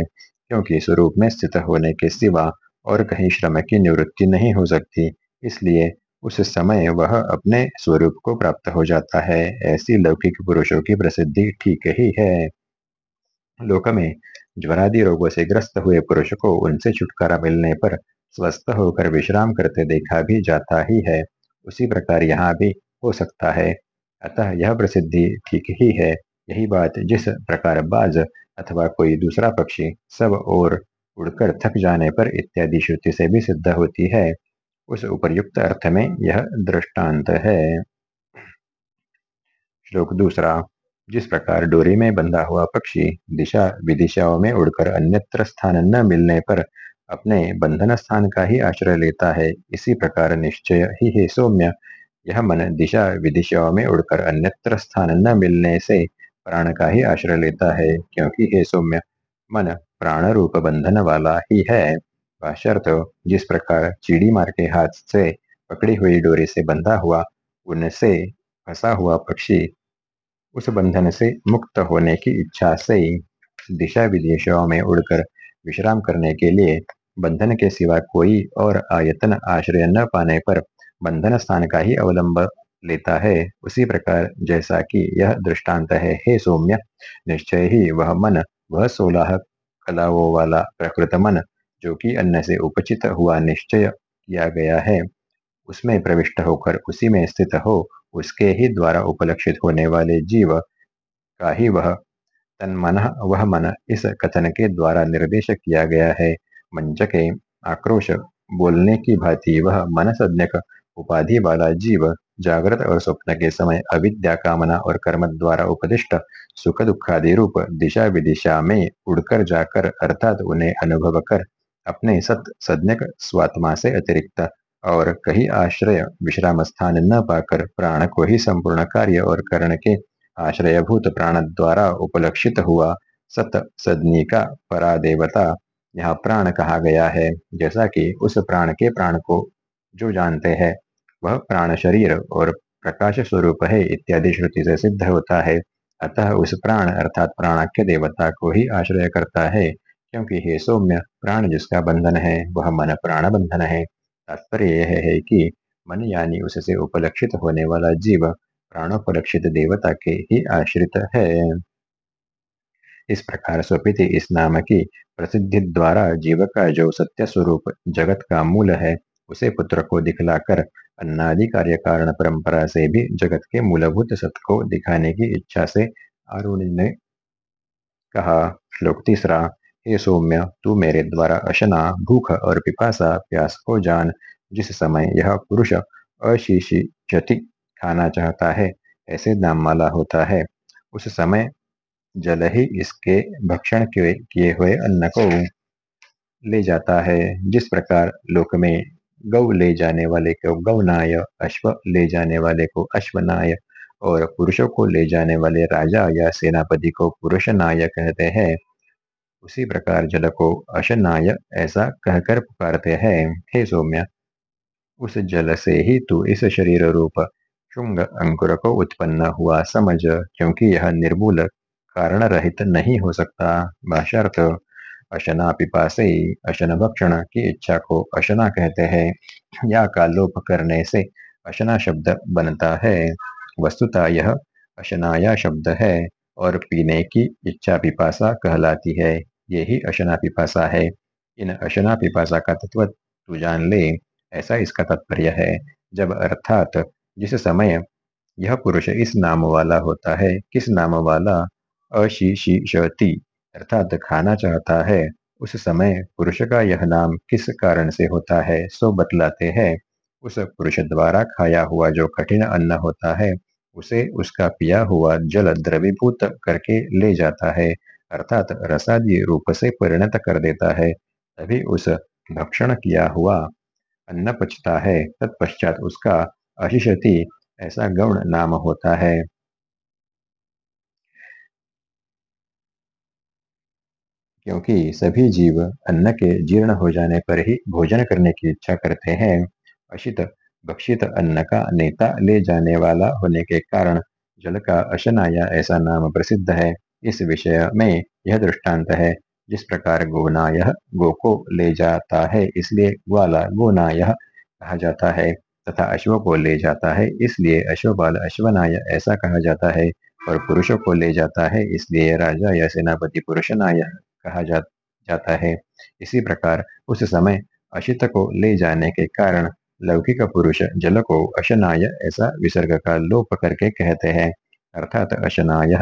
क्योंकि स्वरूप में स्थित होने के सिवा और कहीं श्रम की निवृत्ति नहीं हो सकती। इसलिए उस समय वह अपने स्वरूप को प्राप्त हो जाता है। ऐसी लौकिक पुरुषों की प्रसिद्धि ठीक ही है। लोक में ज्वरादि रोगों से ग्रस्त हुए पुरुष को उनसे छुटकारा मिलने पर स्वस्थ होकर विश्राम करते देखा भी जाता ही है। उसी प्रकार यहाँ भी हो सकता है। अतः यह प्रसिद्धि ठीक ही है। यही बात जिस प्रकार बाज अथवा कोई दूसरा पक्षी सब और उड़कर थक जाने पर इत्यादि श्रुति से भी सिद्ध होती है। उस उपर्युक्त अर्थ में यह दृष्टांत है। श्लोक दूसरा, जिस प्रकार डोरी में बंधा हुआ पक्षी दिशा विदिशाओं में उड़कर अन्यत्र स्थान न मिलने पर अपने बंधन स्थान का ही आश्रय लेता है, इसी प्रकार निश्चय ही है सौम्य, यह मन दिशा विदिशाओं में उड़कर अन्यत्र स्थान न मिलने से प्राण का ही आश्रय लेता है, क्योंकि हे सौम्य, मन प्राण रूप बंधन वाला ही है। भाष्यर्थ जिस प्रकार चीड़ी मार के हाथ से पकड़ी हुई डोरी से बंधा हुआ, उनसे फंसा हुआ पक्षी उस बंधन से मुक्त होने की इच्छा से दिशा विदेशों में उड़कर विश्राम करने के लिए बंधन के सिवा कोई और आयतन आश्रय न पाने पर बंधन स्थान का ही अवलंब लेता है। उसी प्रकार जैसा कि यह दृष्टांत है, हे सौम्य, निश्चय ही वह मन, वह सोलह कलाओं वाला प्रकृत मन, जो कि अन्न से उपचित हुआ निश्चय किया गया है। उसमें प्रविष्ट होकर उसी में स्थित हो, उसके ही द्वारा उपलक्षित होने वाले जीव का ही वह तन्मन, वह मन इस कथन के द्वारा निर्देश किया गया है। मंच के आक्रोश बोलने की भांति वह मन सज्ञक उपाधि वाला जीव जागृत और स्वप्न के समय अविद्या कामना और कर्म द्वारा उपदिष्ट सुख दुखादि रूप दिशा विदिशा में उड़कर जाकर अर्थात उन्हें अनुभव कर अपने सत सज्ञक स्वात्मा से अतिरिक्त और कहीं आश्रय विश्राम स्थान न पाकर प्राण को ही संपूर्ण कार्य और करण के आश्रयभूत प्राण द्वारा उपलक्षित हुआ सत सदनी का परादेवता। यहाँ प्राण कहा गया है, जैसा कि उस प्राण के प्राण को जो जानते हैं। वह प्राण शरीर और प्रकाश स्वरूप है इत्यादि श्रुति से सिद्ध होता है। अतः उस प्राण अर्थात प्राणाख्य देवता को ही आश्रय करता है, क्योंकि हे सौम्य, प्राण जिसका बंधन है, वह मन प्राण बंधन है। तात्पर्य यह है कि मन यानी उससे उपलक्षित होने वाला जीव प्राणोपलक्षित देवता के ही आश्रित है। इस प्रकार स्वपिति इस नाम की प्रसिद्धि द्वारा जीव का जो सत्य स्वरूप जगत का मूल है, उसे पुत्र को दिखलाकर अन्नादि कार्य कारण परंपरा से भी जगत के मूलभूत सत्य को दिखाने की इच्छा से अरुण ने कहा, श्लोक तीसरा, हे सौम्य, तू मेरे द्वारा अशना, भूख और पिपासा, प्यास को जान, जिस समय यह पुरुष अशिशिचति खाना चाहता है, ऐसे नाममाला होता है। उस समय जल ही इसके भक्षण किए हुए अन्न को ले जाता है, जिस प्रकार लोक में गौ ले जाने वाले को गौनाय अश्व ले जाने वाले को अश्वनाय और पुरुषों को ले जाने वाले राजा या सेनापति को पुरुष नाय कहते हैं। उसी प्रकार जल को अशनाय ऐसा कहकर पुकारते हैं। हे सौम्य, उस जल से ही तू इस शरीर रूप शुंग अंकुर को उत्पन्न हुआ समझ, क्योंकि यह निर्मूल कारण रहित नहीं हो सकता। भाष्यार्थ अशना पिपासे अशन भक्षण की इच्छा को अशना कहते हैं। या का लोप करने से अशना शब्द बनता है। वस्तुता यह अशनाया शब्द है और पीने की इच्छा पिपासा कहलाती है। यही अशना पिपासा है। इन अशना पिपासा का तत्व तू जान ले। ऐसा इसका तात्पर्य है। जब अर्थात जिस समय यह पुरुष इस नाम वाला होता है, किस नाम वाला अशिशिशति अर्थात खाना चाहता है, उस समय पुरुष का यह नाम किस कारण से होता है, सो बतलाते हैं। उस पुरुष द्वारा खाया हुआ जो कठिन अन्न होता है, उसे उसका पिया हुआ जल द्रवीभूत करके ले जाता है, अर्थात रसादी रूप से परिणत कर देता है, तभी उस भक्षण किया हुआ अन्न पचता है, तत्पश्चात उसका अशिषति, ऐसा गौण नाम होता है। क्योंकि सभी जीव अन्न के जीर्ण हो जाने पर ही भोजन करने की इच्छा करते हैं। अशित, भक्षित अन्न का नेता ले जाने वाला होने के कारण जल का अशनाया ऐसा नाम प्रसिद्ध है। इस विषय में यह दृष्टांत है। जिस प्रकार गोनाय गो को ले जाता है, इसलिए ग्वाला गोनाय कहा जाता है तथा अश्व को ले जाता है, इसलिए अश्वपाल अश्वनाय ऐसा कहा जाता है और पुरुषों को ले जाता है, इसलिए राजा या सेनापति पुरुषनाय कहा जा, जाता है। इसी प्रकार उस समय अशित को ले जाने के कारण लौकिक पुरुष जल को अशनाय ऐसा विसर्ग का लोप करके कहते हैं। अर्थात अशनाय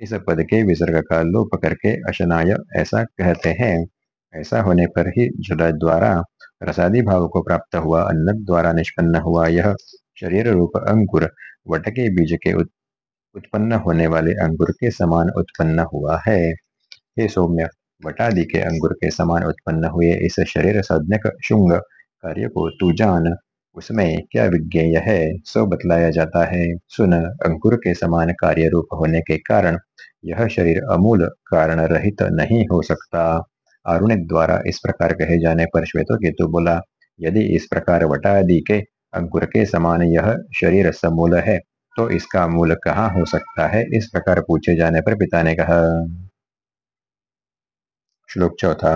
इस पद के विसर्ग का लोप करके अशनाय ऐसा कहते हैं। ऐसा होने पर ही जल द्वारा रसादी भाव को प्राप्त हुआ अन्न द्वारा निष्पन्न हुआ यह शरीर रूप अंकुर वटके बीज के उत्पन्न होने वाले अंकुर के समान उत्पन्न हुआ है। हे सौम्य वटादि के अंगुर के समान उत्पन्न हुए इस शरीर साधनक शुंग कार्य को तू जान, उसमें क्या विज्ञेय है, सो बतलाया जाता है। सुन अंकुर के समान कार्य रूप होने के कारण यह शरीर अमूल कारण रहित नहीं हो सकता। आरुणिक द्वारा इस प्रकार कहे जाने पर श्वेतो केतु बोला, यदि इस प्रकार वटादि के अंकुर के समान यह शरीर समूल है तो इसका मूल कहाँ हो सकता है? इस प्रकार पूछे जाने पर पिता ने कहा श्लोक चौथा।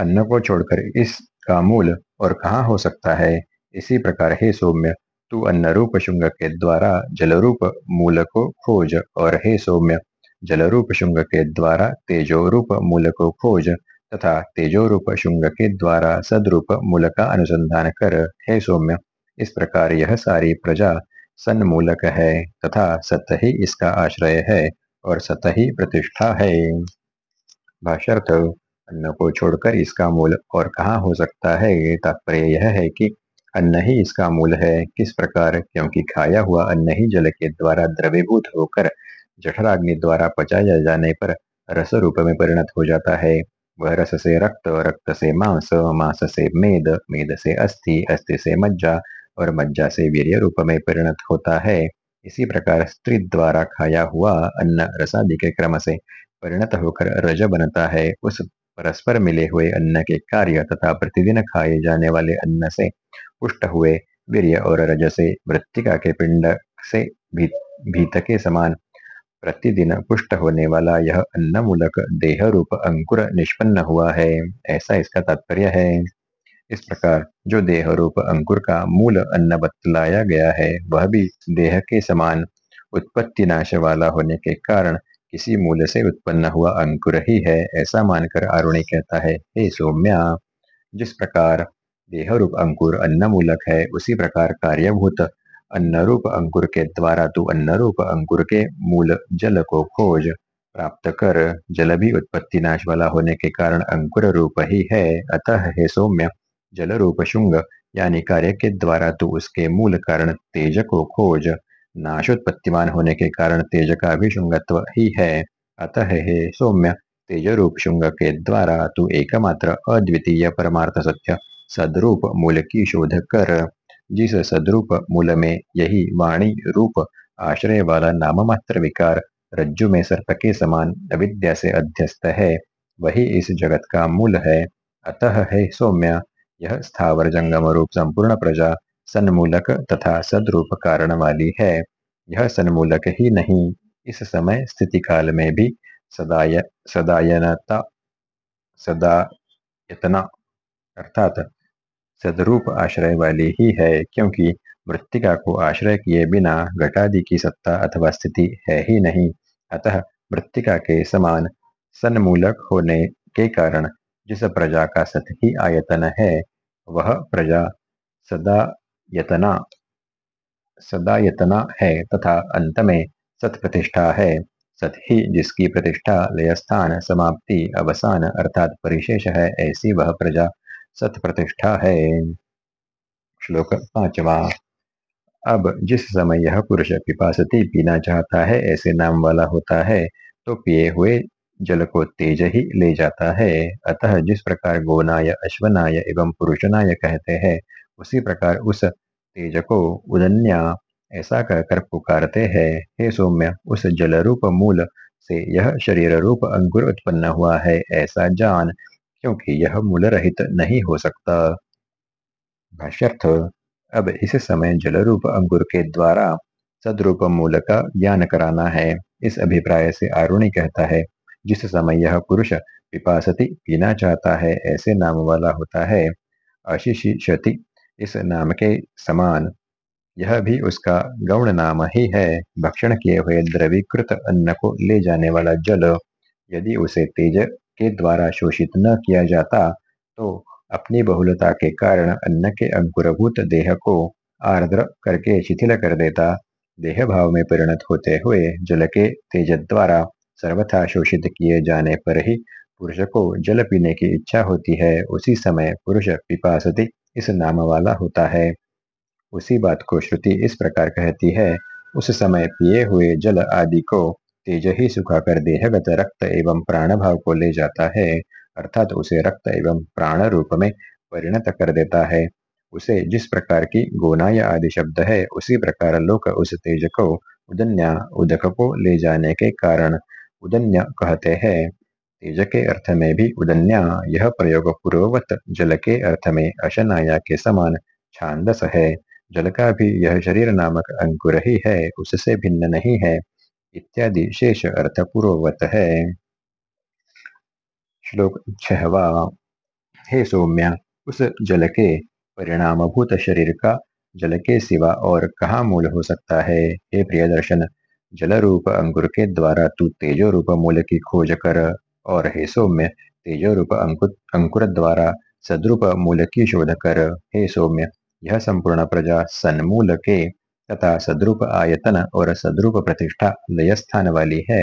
अन्न को छोड़कर इसका मूल और कहाँ हो सकता है? इसी प्रकार हे सौम्य, तू अन्न रूप शुंग के द्वारा जलरूप मूल को खोज और हे सौम्य, जलरूप शुंग के द्वारा तेजो रूप मूल को खोज तथा तेजो रूप शुंग के द्वारा सदरूप मूल का अनुसंधान कर। हे सौम्य, इस प्रकार यह सारी प्रजा सन्मूलक है तथा सत ही इसका आश्रय है और सत ही प्रतिष्ठा है। भाष्यर्थ अन्न को छोड़कर इसका मूल और कहाँ हो सकता है? ये तात्पर्य यह है कि अन्न ही इसका मूल है। किस प्रकार? क्योंकि खाया हुआ अन्न ही जल के द्वारा द्रवीभूत होकर जठराग्नि द्वारा पचाया जाने पर रस रूप में परिणत हो जाता है। वह रस से रक्त रक्त से मांस मांस से मेद मेद से अस्थि अस्थि से मज्जा और मज्जा से वीर्य रूप में परिणत होता है। इसी प्रकार स्त्री द्वारा खाया हुआ अन्न रसादि के क्रम से परिणत होकर रज बनता है। उस परस्पर मिले हुए अन्न के कार्य तथा प्रतिदिन खाए जाने वाले अन्न से पुष्ट हुए वीर्य और रज से मृतिका के पिंड से भी, भीत के समान प्रतिदिन पुष्ट होने वाला यह अन्न मूलक देह रूप अंकुर निष्पन्न हुआ है। ऐसा इसका तात्पर्य है। इस प्रकार जो देह रूप अंकुर का मूल अन्न बतलाया गया है वह भी देह के समान उत्पत्ति नाश वाला होने के कारण किसी मूल से उत्पन्न हुआ अंकुर ही है, ऐसा मानकर आरुणि कहता है, हे सौम्या, जिस प्रकार देह रूप अंकुर अन्न मूलक है, उसी प्रकार कार्यभूत अन्न रूप अंकुर के द्वारा तू अन्न रूप अंकुर के मूल जल को खोज, प्राप्त कर, जल भी उत्पत्ति नाश वाला होने के कारण अंकुर रूप ही है। अतः हे सौम्य, जल रूप शुंग, यानी कार्य के द्वारा तू उसके मूल कारण तेज को खोज नाशोत्पत्तिमान होने के कारण तेज का भी शुंगत्व ही है। अतः हे सौम्य तेज रूप शुंग के द्वारा तू एकमात्र अद्वितीय परमार्थ सत्य सदरूप मूल की शोध कर जिस सदरूप मूल में यही वाणी रूप आश्रय वाला नाम मात्र विकार रज्जु में सर्प के समान अविद्या से अध्यस्त है, वही इस जगत का मूल है। अतः है सौम्य, यह स्थावर जंगम रूप संपूर्ण प्रजा सन्मूलक तथा सदरूप कारण वाली है। यह सन्मूलक ही नहीं, इस समय स्थिति काल में भी सदाय, सदायनता, सदायतना, अर्थात सदरूप आश्रय वाली ही है, क्योंकि मृतिका को आश्रय किए बिना घटादि की सत्ता अथवा स्थिति है ही नहीं। अतः मृतिका के समान सन्मूलक होने के कारण जिस प्रजा का सत ही आयतन है, वह प्रजा सदा यतना। सदा यतना है तथा अंत में सत प्रतिष्ठा है। सत ही जिसकी प्रतिष्ठा लयस्थान समाप्ति अवसान अर्थात परिशेष है, ऐसी वह प्रजा सत प्रतिष्ठा है। श्लोक पांचवा। अब जिस समय यह पुरुष पिपासती पीना चाहता है, ऐसे नाम वाला होता है तो पिए हुए जल को तेज ही ले जाता है। अतः जिस प्रकार गोनाय, अश्वनाय एवं पुरुषनाय कहते हैं, उसी प्रकार उस तेज को उदन्या, ऐसा कहकर पुकारते हैं, हे सौम्य, उस जल रूप मूल से यह शरीर रूप अंकुर उत्पन्न हुआ है, ऐसा जान, क्योंकि यह मूल रहित नहीं हो सकता। भाष्यर्थ, अब इस समय जल रूप अंकुर के द्वारा सदरूप मूल का ज्ञान कराना है। इस अभिप्राय से आरुणि कहता है, जिस समय यह पुरुष पिपासति पीना चाहता है, ऐसे नाम वाला होता है। अशिशिषति इस नाम के समान। यह भी उसका गौण नाम ही है। भक्षण किए हुए द्रवीकृत अन्न को ले जाने वाला जल, यदि उसे तेज के द्वारा शोषित न किया जाता तो अपनी बहुलता के कारण अन्न के अंकुरभूत देह को आर्द्र करके शिथिल कर देता। देह भाव में परिणत होते हुए जल के तेज द्वारा सर्वथा शोषित किए जाने पर ही पुरुष को जल पीने की इच्छा होती है। उसी समय पुरुष पिपासति इस नाम वाला होता है। उसी बात को श्रुति इस प्रकार कहती है, उस समय पिए हुए जल आदि को तेज ही सुखाकर देहगत रक्त एवं प्राण भाव को ले जाता है, अर्थात उसे रक्त एवं प्राण रूप में परिणत कर देता है। उसे जिस प्रकार की गोनाय आदि शब्द है, उसी प्रकार लोक उस तेज को उदन्या उदक को ले जाने के कारण उदन्य कहते हैं। तेज के अर्थ में भी उदन्या। यह प्रयोग पूर्ववत जल के अर्थ में अशनाया के समान छांदस है। जल का भी यह शरीर नामक अंकुर ही है, उससे भिन्न नहीं है। इत्यादि शेष अर्थ पूर्ववत है। श्लोक छहवा। हे सौम्या, उस जल के परिणामभूत शरीर का जल के सिवा और कहा मूल हो सकता है? हे प्रिय दर्शन जल रूप अंकुर के द्वारा तू तेजो रूप मूल की खोज कर। और हे सौम्य तेजो रूप अंकुर द्वारा सद्रूप मूल की शोध कर हे सौम्य, यह संपूर्ण प्रजा सन्मूल के तथा सद्रूप आयतन और सद्रूप प्रतिष्ठा लय स्थान वाली है।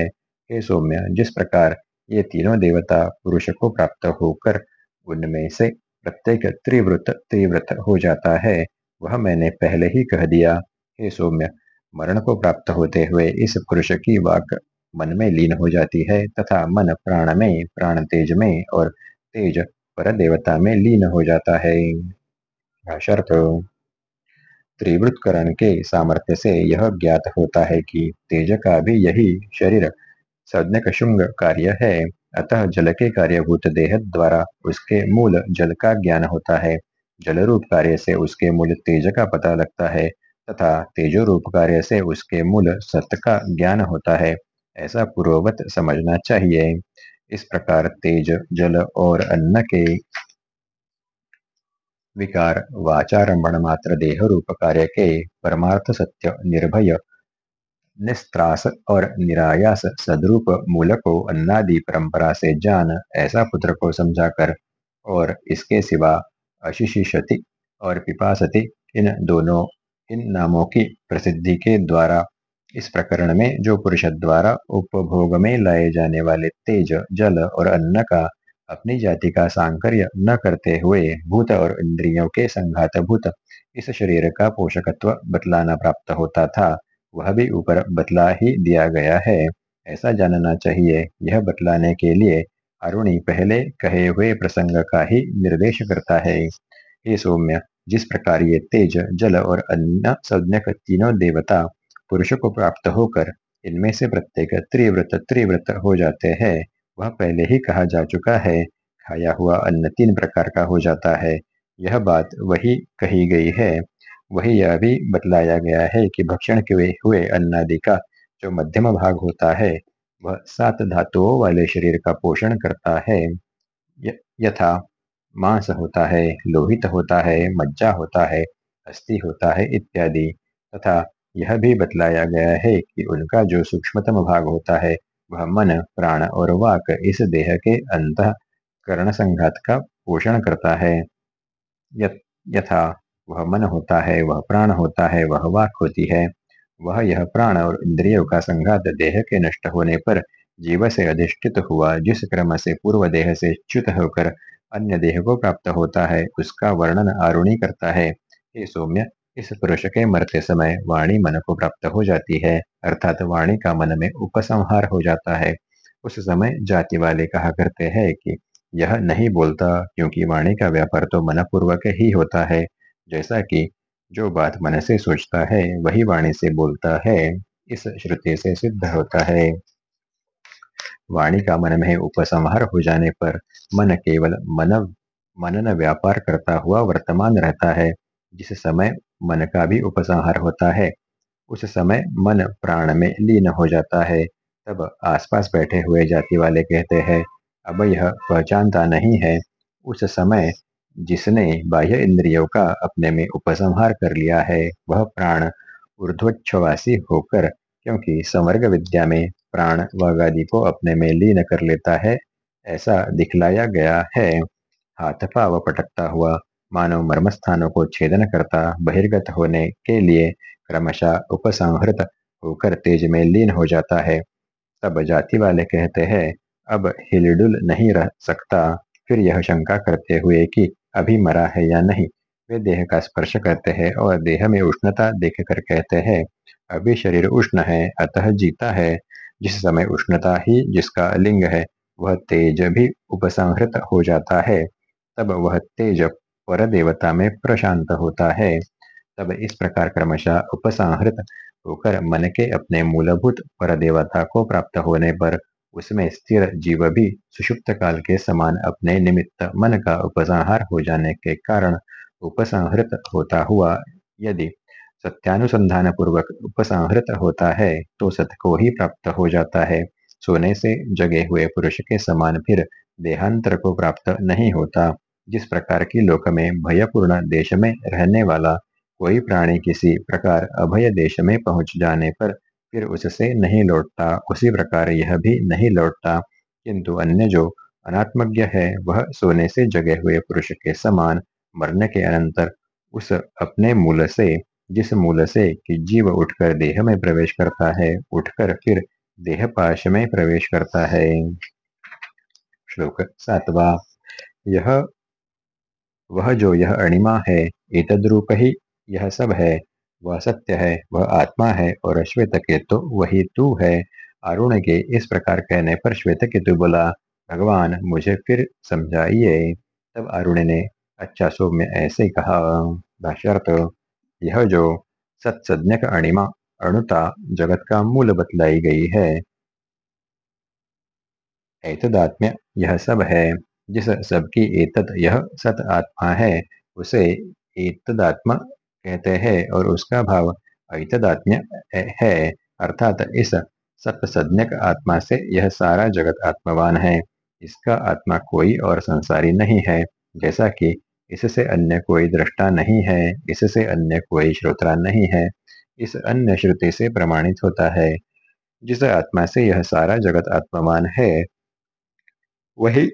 हे सौम्य, जिस प्रकार ये तीनों देवता पुरुष को प्राप्त होकर उनमें से प्रत्येक त्रिवृत त्रिव्रत हो जाता है, वह मैंने पहले ही कह दिया। हे सौम्य, मरण को प्राप्त होते हुए इस पुरुष की वाक मन में लीन हो जाती है तथा मन प्राण में, प्राण तेज में और तेज पर देवता में लीन हो जाता है। त्रिवृतकरण के सामर्थ्य से यह ज्ञात होता है कि तेज का भी यही शरीर संज्ञक शुंग कार्य है, अतः जल के कार्यभूत देह द्वारा उसके मूल जल का ज्ञान होता है। जल रूप कार्य से उसके मूल तेज का पता लगता है तथा तेजो रूप कार्य से उसके मूल सत्य का ज्ञान होता है। ऐसा पूर्ववत समझना चाहिए। इस प्रकार तेज, जल और अन्न के विकार वाचारंभण मात्र देह रूप कार्य के परमार्थ सत्य, निर्भय, निस्त्रास और निरायास सदरूप मूल को अन्नादि परंपरा से जान ऐसा पुत्र को समझाकर और इसके सिवा अशिशिशति और पिपासति इन दोनों, इन नामों की प्रसिद्धि के द्वारा इस प्रकरण में जो पुरुष द्वारा उपभोग में लाए जाने वाले तेज, जल और अन्न का अपनी जाति का सांकर्य न करते हुए भूत और इंद्रियों के संघात भूत इस शरीर का पोषकत्व बतलाना प्राप्त होता था, वह भी ऊपर बतला ही दिया गया है। ऐसा जानना चाहिए, यह बतलाने के लिए अरुणी पहले कहे हुए प्रसंग का ही निर्देश करता है सौम्य, जिस प्रकार ये तेज, जल और अन्न संज्ञक तीनों देवता पुरुष को प्राप्त होकर इनमें से प्रत्येक त्रिव्रत त्रिव्रत हो जाते हैं। वह पहले ही कहा जा चुका है, खाया हुआ अन्न तीन प्रकार का हो जाता है। यह बात वही कही गई है। वही यह भी बतलाया गया है कि भक्षण के हुए अन्नादि का जो मध्यम भाग होता है, वह सात धातुओं वाले शरीर का पोषण करता है। यथा मांस होता है, लोहित होता है, मज्जा होता है अस्थि होता है इत्यादि तथा यह भी बतलाया गया है कि उनका जो सूक्ष्मतम भाग होता है, वह मन, प्राण और वाक इस देह के अंत करण संघात का पोषण करता है। यथा वह मन होता है, वह प्राण होता है, वह वाक होती है। वह यह प्राण और इंद्रियों का संघात देह के नष्ट होने पर जीव से अधिष्ठित हुआ, जिस क्रम से पूर्व देह से च्युत होकर अन्य देह को प्राप्त होता है, उसका वर्णन आरुणी करता है। हे सौम्य इस पुरुष के मरते समय वाणी मन को प्राप्त हो जाती है, अर्थात वाणी का मन में उपसंहार हो जाता है। उस समय जाति वाले कहा करते हैं कि यह नहीं बोलता क्योंकि वाणी का व्यापार तो मन पूर्वक ही होता है। जैसा कि जो बात मन से सोचता है, वही वाणी से बोलता है, इस श्रुति से सिद्ध होता है। वाणी का मन में उपसंहार हो जाने पर मन केवल मन मनन व्यापार करता हुआ वर्तमान रहता है, जिस समय मन का भी उपसंहार होता है। उस समय मन प्राण में लीन हो जाता है। तब आसपास बैठे हुए जाति वाले कहते हैं, अब यह पहचानता नहीं है। उस समय जिसने बाह्य इंद्रियों का अपने में उपसंहार कर लिया है, वह प्राण ऊर्ध्वच्छवासी होकर, क्योंकि समर्ग विद्या में प्राण वागादि को अपने में लीन कर लेता है, ऐसा दिखलाया गया है। हाथ पाव पटकता हुआ मानव मर्म स्थानों को छेदन करता बहिर्गत होने के लिए क्रमशः उपसंहृत होकर तेज में लीन हो जाता है। तब जाति वाले कहते हैं, अब हिलडुल नहीं रह सकता। फिर यह शंका करते हुए कि, अभी मरा है या नहीं? वे देह का स्पर्श करते हैं और देह में उष्णता देखकर कहते हैं, अभी शरीर उष्ण है, अतः जीता है। जिस समय उष्णता ही जिसका लिंग है, वह तेज भी उपसंहृत हो जाता है। तब वह तेज पर देवता में प्रशांत होता है। तब इस प्रकार क्रमशः उपसंहृत होकर मन के अपने मूलभूत पर देवता को प्राप्त होने पर उसमें स्थिर जीव भी सुषुप्त काल के समान अपने निमित्त मन का उपसंहार हो जाने के कारण उपसंहृत होता हुआ यदि सत्यानुसंधान पूर्वक उपसंहृत होता है तो सत को ही प्राप्त हो जाता है। सोने से जगे हुए पुरुष के समान फिर देहांतर को प्राप्त नहीं होता। जिस प्रकार की लोक में भयपूर्ण देश में रहने वाला कोई प्राणी किसी प्रकार अभय देश में पहुँच जाने पर फिर उससे नहीं लौटता, उसी प्रकार यह भी नहीं लौटता। किंतु अन्य जो अनात्मज्ञ है, वह सोने से जगे हुए पुरुष के समान मरने के अनंतर उस अपने मूल से, जिस मूल से कि जीव उठकर देह में प्रवेश करता है, उठकर फिर देह पाश में प्रवेश करता है। श्लोक सातवा। यह वह जो यह अणिमा है एतद्रूप ही यह सब है। वह सत्य है, वह आत्मा है और श्वेत केतु वही तू है। अरुण के इस प्रकार कहने पर श्वेत केतु बोला, भगवान, मुझे फिर समझाइए। तब अरुण ने अच्छा सौम्य ऐसे कहा। भाष्यर्थ, यह जो सत्सज्ञक अणिमा, अणुता जगत का मूल बतलाई गई है। ऐतदात्म्य यह सब है। जिस सबकी एतद यह सत आत्मा है, उसे एतदात्मा कहते हैं और उसका भाव ऐतदात्म्य है, अर्थात इस सत्सज्ञक आत्मा से यह सारा जगत आत्मवान है। इसका आत्मा कोई और संसारी नहीं है, जैसा कि इससे अन्य कोई दृष्टा नहीं है, इससे अन्य कोई श्रोता नहीं है। इस अन्य श्रुति से प्रमाणित होता है, जिस आत्मा से यह सारा जगत आत्मवान है, वही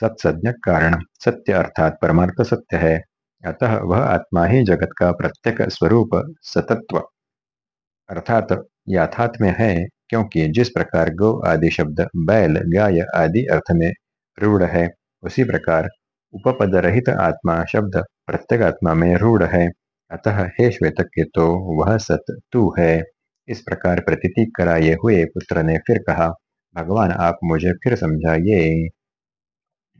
सत्सज्ञ कारण। सत्य अर्थात परमार्थ सत्य है। अतः वह आत्मा ही जगत का प्रत्येक स्वरूप सतत्व। अर्थात याथात्म्य है, क्योंकि जिस प्रकार गो आदि शब्द, बैल, गाय आदि अर्थ में रूढ़ है, उसी प्रकार उपपद रहित आत्मा शब्द प्रत्येक आत्मा में रूढ़ है। अतः हे श्वेत के तो वह सत तू है। इस प्रकार प्रतीति कराए हुए पुत्र ने फिर कहा, भगवान, आप मुझे फिर समझाइए।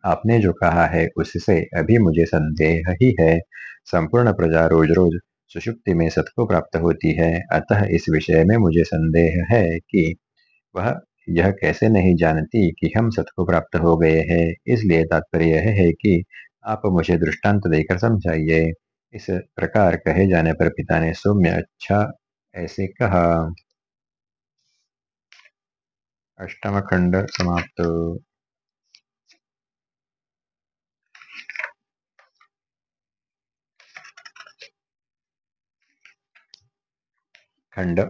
आपने जो कहा है, उससे अभी मुझे संदेह ही है। संपूर्ण प्रजा रोज रोज सुषुप्ति में सत को प्राप्त होती है। अतः इस विषय में मुझे संदेह है कि वह यह कैसे नहीं जानती कि हम सत को प्राप्त हो गए हैं। इसलिए तात्पर्य यह है कि आप मुझे दृष्टांत देकर समझाइए। इस प्रकार कहे जाने पर पिता ने सौम्य अच्छा ऐसे कहा। अष्टम खंड समाप्त। खंड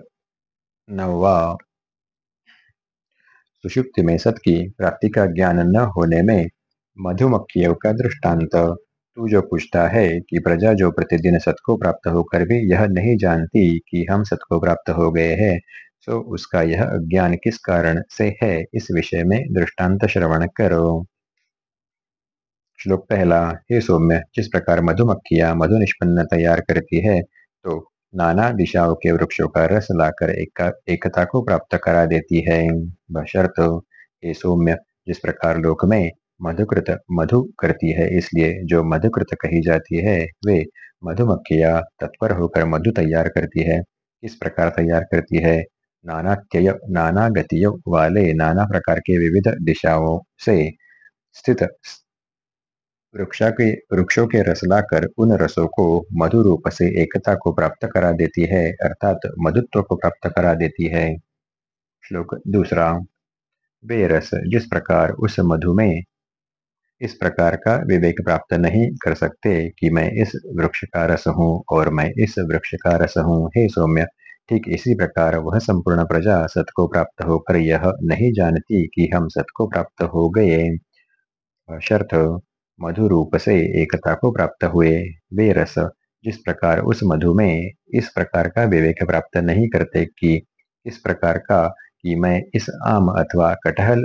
नववा सुषुप्ति में सत की प्राप्ति का ज्ञान न होने में मधुमक्खियों का दृष्टांत। तू जो पूछता है कि प्रजा जो प्रतिदिन सत को प्राप्त होकर भी यह नहीं जानती कि हम सत को प्राप्त हो गए हैं तो उसका यह ज्ञान किस कारण से है, इस विषय में दृष्टांत श्रवण करो। श्लोक पहला, हे सौम्य, जिस प्रकार मधुमक्खियाँ मधु निष्पन्न तैयार करती है तो नाना दिशाओं के वृक्षों का रस लाकर एक, एकता को प्राप्त करा देती है। बशर्त हे सौम्य जिस प्रकार लोक में मधुकृत मधु करती है इसलिए जो मधुकृत कही जाती है वे मधुमक्खिया तत्पर होकर मधु तैयार करती है। किस प्रकार तैयार करती है? नानात्यय नाना गतियों वाले नाना प्रकार के विविध दिशाओं से स्थित वृक्षा के, वृक्षों के रस लाकर उन रसों को मधु रूप से एकता को प्राप्त करा देती है, अर्थात मधुत्व को प्राप्त करा देती है। श्लोक दूसरा वे रस जिस प्रकार उस मधु में, इस प्रकार का विवेक प्राप्त नहीं कर सकते कि मैं इस वृक्ष का रस हूँ और मैं इस वृक्ष का रस हूँ। हे सौम्य, ठीक इसी प्रकार वह संपूर्ण प्रजा सत को प्राप्त होकर यह नहीं जानती कि हम सत को प्राप्त हो गए। शर्त मधु रूप से एकता को प्राप्त हुए। वे रस, जिस प्रकार उस मधु में, इस प्रकार का विवेक प्राप्त नहीं करते कि, इस प्रकार का कि मैं इस आम अथवा कटहल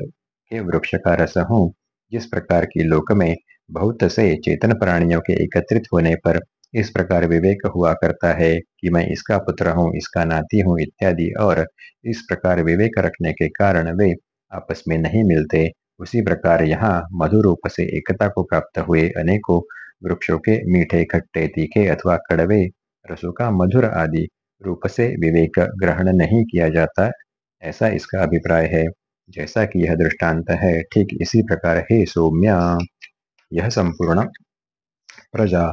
के वृक्ष का रस हूँ, जिस प्रकार की लोक में बहुत से चेतन प्राणियों के एकत्रित होने पर इस प्रकार विवेक हुआ करता है कि मैं इसका पुत्र हूँ, इसका नाती हूँ, इत्यादि और इस प्रकार विवेक रखने के कारण वे आपस में नहीं मिलते। उसी प्रकार यहाँ मधु रूप से एकता को प्राप्त हुए अनेकों वृक्षों के मीठे, खट्टे, तीखे अथवा कड़वे रसों का मधुर आदि रूप से विवेक ग्रहण नहीं किया जाता, ऐसा इसका अभिप्राय है। जैसा कि यह दृष्टांत है, ठीक इसी प्रकार हे सौम्या। यह संपूर्ण प्रजा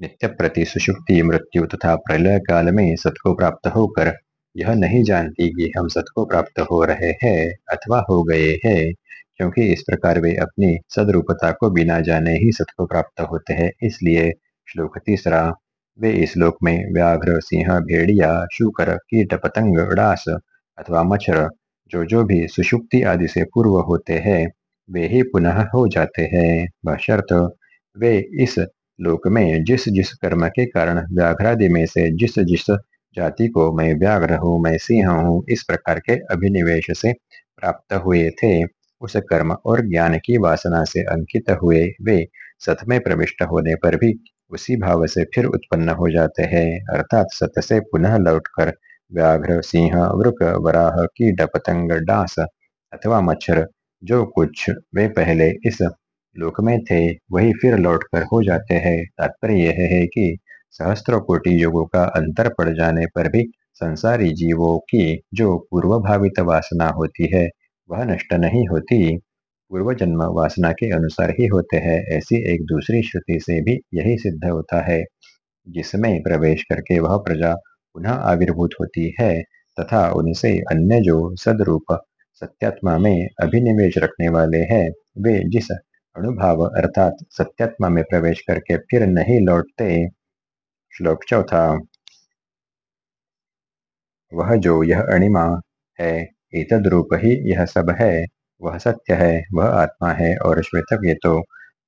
नित्य प्रति सुषुप्ति, मृत्यु तथा प्रलय काल में सत को प्राप्त होकर, यह नहीं जानती कि हम सत को प्राप्त हो रहे हैं अथवा हो गए हैं। क्योंकि इस प्रकार वे अपनी सदरूपता को बिना जाने ही सत को प्राप्त होते हैं। इसलिए श्लोक तीसरा, वे इस लोक में व्याघ्र, सिंह, भेड़िया, शुकर, कीट, पतंग, डास अथवा मच्छर, जो जो भी सुषुप्ति आदि से पूर्व होते हैं, वे ही पुनः हो जाते हैं। बशर्त वे इस लोक में जिस जिस कर्म के कारण व्याघ्रादि में से जिस जिस जाति को मैं व्याघ्र हूँ, मैं सिंह हूँ, इस प्रकार के अभिनिवेश से प्राप्त हुए थे उस कर्म और ज्ञान की वासना से अंकित हुए वे सत में प्रविष्ट होने पर भी उसी भाव से फिर उत्पन्न हो जाते हैं। अर्थात सत से पुनः लौटकर व्याघ्र, सिंह, वृक, वराह, कीट, पतंग, डांस अथवा मच्छर, जो कुछ वे पहले इस लोक में थे, वही फिर लौटकर हो जाते हैं। तात्पर्य यह है कि सहस्त्र कोटि युगों का अंतर पड़ जाने पर भी संसारी जीवों की जो पूर्वभावित वासना होती है वह नष्ट नहीं होती। पूर्व जन्म वासना के अनुसार ही होते हैं, ऐसी एक दूसरी श्रुति से भी यही सिद्ध होता है, जिसमें प्रवेश करके वह प्रजा पुनः आविर्भूत होती है, तथा उनसे अन्य जो सदरूप सत्यात्मा में अभिनिवेश रखने वाले हैं, वे जिस अणुभाव अर्थात सत्यात्मा में प्रवेश करके फिर नहीं लौटते। श्लोक चौथा। वह जो यह अणिमा है एतद रूप ही यह सब है, वह सत्य है, वह आत्मा है और श्वेत केतु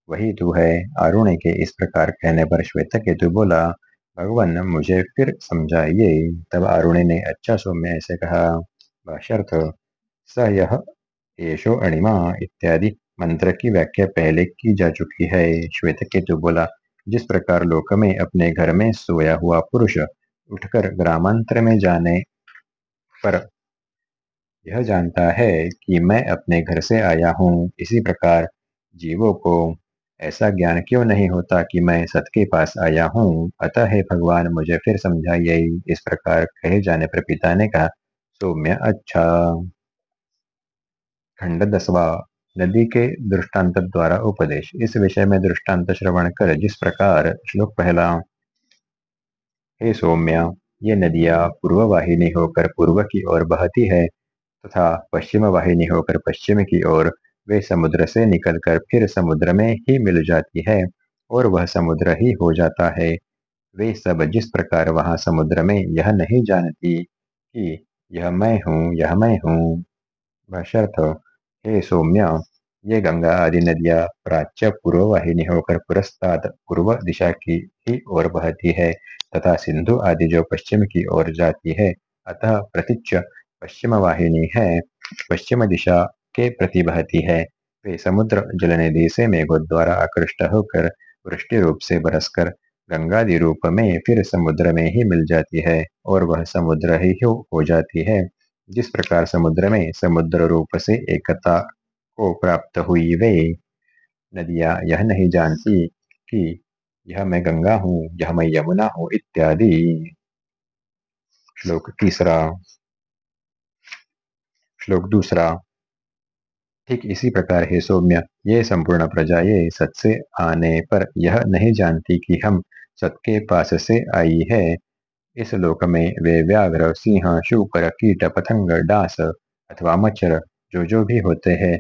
वही तू है आरुण के इस प्रकार कहने पर श्वेत केतु बोला, भगवान, मुझे फिर समझाइए। तब आरुणि ने अच्छा सौम्य ऐसे कहा बशर्थ स यह येषो अणिमा इत्यादि मंत्र की व्याख्या पहले की जा चुकी है। श्वेत केतु बोला, जिस प्रकार लोक में अपने घर में सोया हुआ पुरुष उठकर ग्रामांतर में जाने पर यह जानता है कि मैं अपने घर से आया हूँ। इसी प्रकार जीवों को ऐसा ज्ञान क्यों नहीं होता कि मैं सत के पास आया हूँ? अतः है भगवान, मुझे फिर समझाइए। इस प्रकार कहे जाने पर पिता ने कहा सौम्य अच्छा। खंड दसवा, नदी के दृष्टांत द्वारा उपदेश। इस विषय में दृष्टांत श्रवण कर जिस प्रकार श्लोक पहला, हे सौम्य, ये नदियाँ पूर्ववाहिनी होकर पूर्व की ओर बहती है। तथा पश्चिम वाहिनी होकर पश्चिम की ओर वे समुद्र से निकलकर फिर समुद्र में ही मिल जाती है और वह समुद्र ही हो जाता है। वे सब जिस प्रकार वहाँ समुद्र में यह नहीं जानती कि यह मैं हूँ, यह मैं हूँ। भाष्यर्थ हे सौम्य, ये गंगा आदि नदियाँ प्राच्य पूर्व वाहिनी होकर पुरस्ताद पूर्व दिशा की ही ओर बहती है तथा सिंधु आदि जो पश्चिम की ओर जाती है, अतः प्रतिच्च पश्चिम वाहिनी है पश्चिम दिशा के प्रति बहती है। वे समुद्र जलनिधि से मेघों द्वारा आकृष्ट होकर वृष्टि रूप से बरसकर गंगादि रूप में फिर समुद्र में ही मिल जाती है और वह समुद्र ही, हो जाती है। जिस प्रकार समुद्र में समुद्र रूप से एकता को प्राप्त हुई वे नदियाँ यह नहीं जानती कि यह मैं गंगा हूँ, यह मैं यमुना हूँ, इत्यादि। श्लोक तीसरा। श्लोक दूसरा। ठीक इसी प्रकार है सौम्य, ये संपूर्ण प्रजा, ये सत से आने पर यह नहीं जानती कि हम सत के पास से आई है। इस लोक में वे व्याघ्र सिंह शुकर कीट पतंग, डास अथवा मच्छर, जो जो भी होते हैं,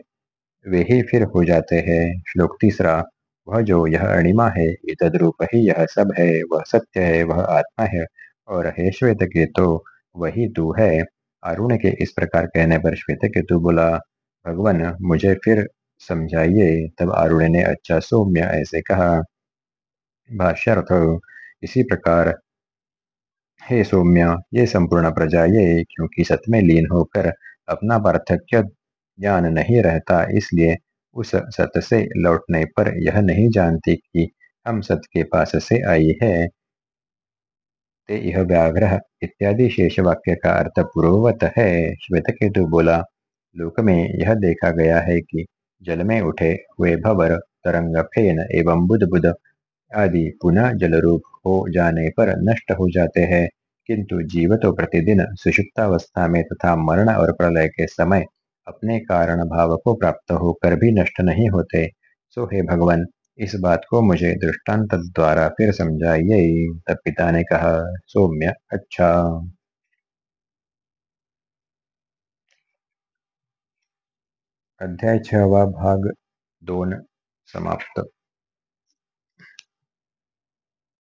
वे ही फिर हो जाते हैं। श्लोक तीसरा, वह जो यह अणिमा है इतद रूप ही यह सब है, वह सत्य है, वह आत्मा है, और हे श्वेत के तो वही तू है। अरुण के इस प्रकार कहने पर श्वेत केतु बोला, भगवान, मुझे फिर समझाइए। तब अरुण ने अच्छा सौम्य, ऐसे कहा। भाष्यर्थ, इसी प्रकार, हे सौम्य, ये संपूर्ण प्रजा ये, क्योंकि सत में लीन होकर अपना पार्थक्य ज्ञान नहीं रहता, इसलिए उस सत से लौटने पर यह नहीं जानती कि हम सत के पास से आई है। ते यह व्याघ्र इत्यादि शेष वाक्य का अर्थ पूर्ववत है। श्वेत केतु बोला लोक में यह देखा गया है कि जल में उठे हुए भवर तरंग फेन एवं बुध बुध आदि पुनः जल रूप हो जाने पर नष्ट हो जाते हैं। किंतु जीव तो प्रतिदिन सुषुप्तावस्था में तथा मरण और प्रलय के समय अपने कारण भाव को प्राप्त होकर भी नष्ट नहीं होते। सो हे भगवान इस बात को मुझे दृष्टांत द्वारा फिर समझाइए, तब पिता ने कहा, सौम्य अच्छा। अध्याय छवा भाग दोन समाप्त।